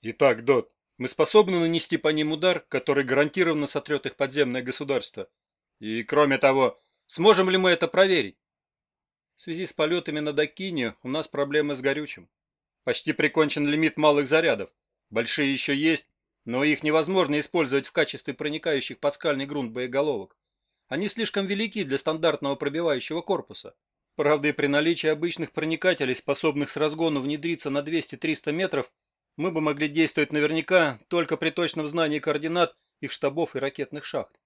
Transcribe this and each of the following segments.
Итак, Дот, мы способны нанести по ним удар, который гарантированно сотрет их подземное государство. И, кроме того, сможем ли мы это проверить? В связи с полетами на Дакине у нас проблемы с горючим. Почти прикончен лимит малых зарядов. Большие еще есть, но их невозможно использовать в качестве проникающих под скальный грунт боеголовок. Они слишком велики для стандартного пробивающего корпуса. Правда, и при наличии обычных проникателей, способных с разгону внедриться на 200-300 метров, мы бы могли действовать наверняка только при точном знании координат их штабов и ракетных шахт.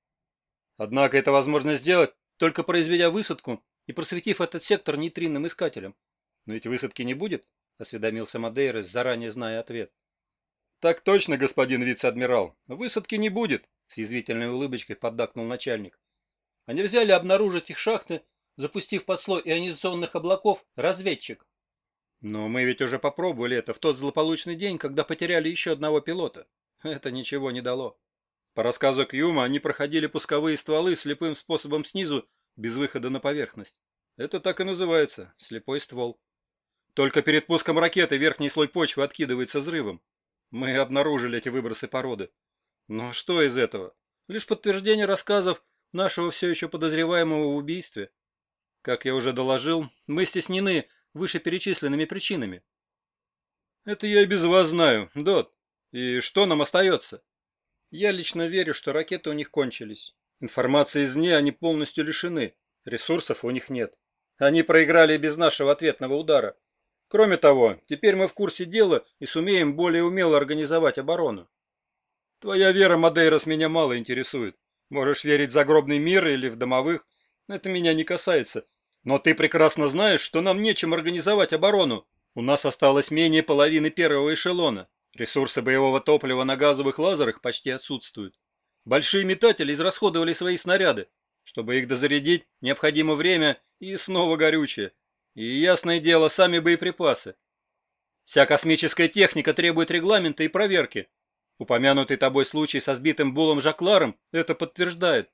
Однако это возможно сделать, только произведя высадку и просветив этот сектор нейтринным искателем. Но ведь высадки не будет, осведомился Мадейрос, заранее зная ответ. Так точно, господин вице-адмирал. Высадки не будет, с язвительной улыбочкой поддакнул начальник. А нельзя ли обнаружить их шахты, запустив под слой ионизационных облаков разведчик? Но мы ведь уже попробовали это в тот злополучный день, когда потеряли еще одного пилота. Это ничего не дало. По рассказу Кьюма, они проходили пусковые стволы слепым способом снизу, без выхода на поверхность. Это так и называется – слепой ствол. Только перед пуском ракеты верхний слой почвы откидывается взрывом. Мы обнаружили эти выбросы породы. Но что из этого? Лишь подтверждение рассказов нашего все еще подозреваемого в убийстве. Как я уже доложил, мы стеснены вышеперечисленными причинами. Это я и без вас знаю, Дот. И что нам остается? Я лично верю, что ракеты у них кончились. Информации извне они полностью лишены. Ресурсов у них нет. Они проиграли без нашего ответного удара. Кроме того, теперь мы в курсе дела и сумеем более умело организовать оборону. Твоя вера, Мадейрос, меня мало интересует. Можешь верить в загробный мир или в домовых. Это меня не касается. Но ты прекрасно знаешь, что нам нечем организовать оборону. У нас осталось менее половины первого эшелона. Ресурсы боевого топлива на газовых лазерах почти отсутствуют. Большие метатели израсходовали свои снаряды. Чтобы их дозарядить, необходимо время и снова горючее. И, ясное дело, сами боеприпасы. Вся космическая техника требует регламента и проверки. Упомянутый тобой случай со сбитым Булом Жакларом это подтверждает.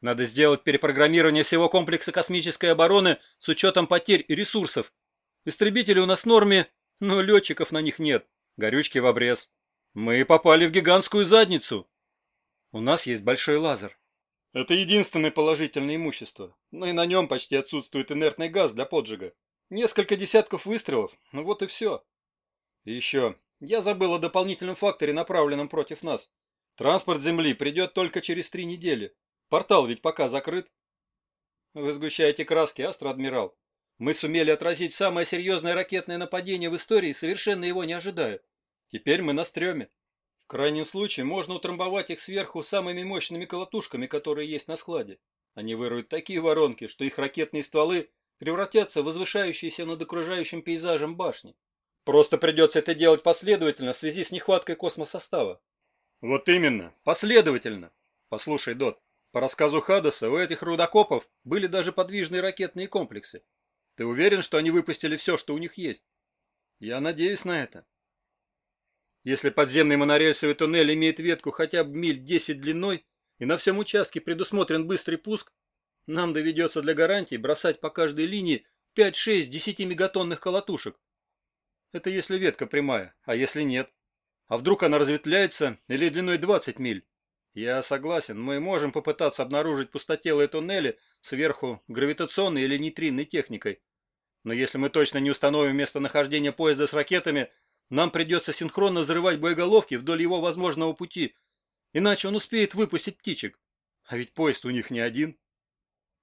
Надо сделать перепрограммирование всего комплекса космической обороны с учетом потерь и ресурсов. Истребители у нас в норме, но летчиков на них нет. Горючки в обрез. Мы попали в гигантскую задницу. У нас есть большой лазер. Это единственное положительное имущество, но и на нем почти отсутствует инертный газ для поджига. Несколько десятков выстрелов, ну вот и все. И еще, я забыл о дополнительном факторе, направленном против нас. Транспорт Земли придет только через три недели. Портал ведь пока закрыт. Вы сгущаете краски, астроадмирал. Мы сумели отразить самое серьезное ракетное нападение в истории, совершенно его не ожидая. Теперь мы на стреме. В крайнем случае можно утрамбовать их сверху самыми мощными колотушками, которые есть на складе. Они выруют такие воронки, что их ракетные стволы превратятся в возвышающиеся над окружающим пейзажем башни. Просто придется это делать последовательно в связи с нехваткой космосостава. Вот именно, последовательно. Послушай, Дот, по рассказу Хадаса, у этих рудокопов были даже подвижные ракетные комплексы. Ты уверен, что они выпустили все, что у них есть? Я надеюсь на это. Если подземный монорельсовый туннель имеет ветку хотя бы миль 10 длиной и на всем участке предусмотрен быстрый пуск, нам доведется для гарантии бросать по каждой линии 5-6 10-мегатонных колотушек. Это если ветка прямая, а если нет? А вдруг она разветвляется или длиной 20 миль? Я согласен, мы можем попытаться обнаружить пустотелые туннели сверху гравитационной или нейтринной техникой. Но если мы точно не установим местонахождение поезда с ракетами, нам придется синхронно взрывать боеголовки вдоль его возможного пути, иначе он успеет выпустить птичек. А ведь поезд у них не один.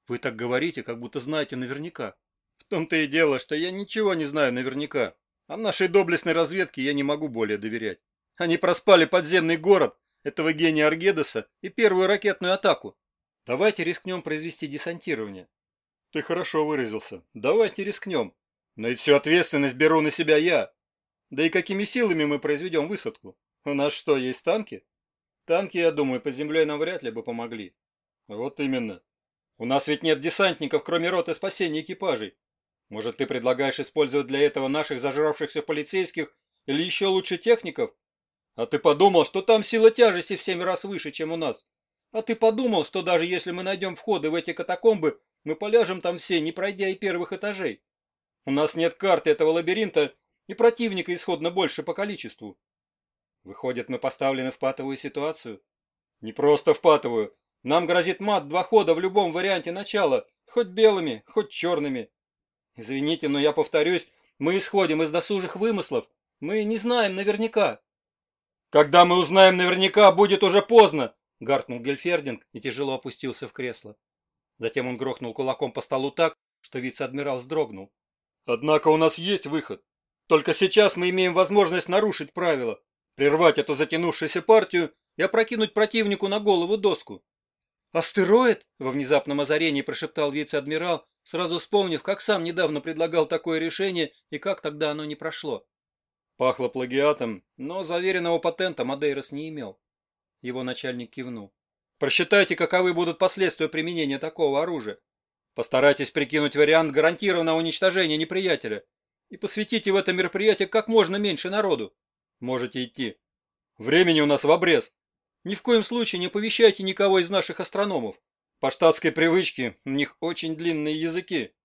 Вы так говорите, как будто знаете наверняка. В том-то и дело, что я ничего не знаю наверняка. А нашей доблестной разведке я не могу более доверять. Они проспали подземный город, этого гения Аргедеса и первую ракетную атаку. Давайте рискнем произвести десантирование. Ты хорошо выразился. Давайте рискнем. Но и всю ответственность беру на себя я. Да и какими силами мы произведем высадку? У нас что, есть танки? Танки, я думаю, под землей нам вряд ли бы помогли. Вот именно. У нас ведь нет десантников, кроме роты спасения экипажей. Может, ты предлагаешь использовать для этого наших зажравшихся полицейских или еще лучше техников? А ты подумал, что там сила тяжести в семь раз выше, чем у нас? А ты подумал, что даже если мы найдем входы в эти катакомбы, мы поляжем там все, не пройдя и первых этажей? У нас нет карты этого лабиринта, и противника исходно больше по количеству. Выходит, мы поставлены в патовую ситуацию? Не просто в патовую. Нам грозит мат два хода в любом варианте начала, хоть белыми, хоть черными. Извините, но я повторюсь, мы исходим из досужих вымыслов. Мы не знаем наверняка. Когда мы узнаем наверняка, будет уже поздно, гаркнул Гельфердинг и тяжело опустился в кресло. Затем он грохнул кулаком по столу так, что вице-адмирал вздрогнул. Однако у нас есть выход. Только сейчас мы имеем возможность нарушить правила, прервать эту затянувшуюся партию и опрокинуть противнику на голову доску. «Астероид?» — во внезапном озарении прошептал вице-адмирал, сразу вспомнив, как сам недавно предлагал такое решение и как тогда оно не прошло. Пахло плагиатом, но заверенного патента Мадейрос не имел. Его начальник кивнул. «Просчитайте, каковы будут последствия применения такого оружия. Постарайтесь прикинуть вариант гарантированного уничтожения неприятеля и посвятите в это мероприятие как можно меньше народу. Можете идти. Времени у нас в обрез. Ни в коем случае не оповещайте никого из наших астрономов. По штатской привычке у них очень длинные языки.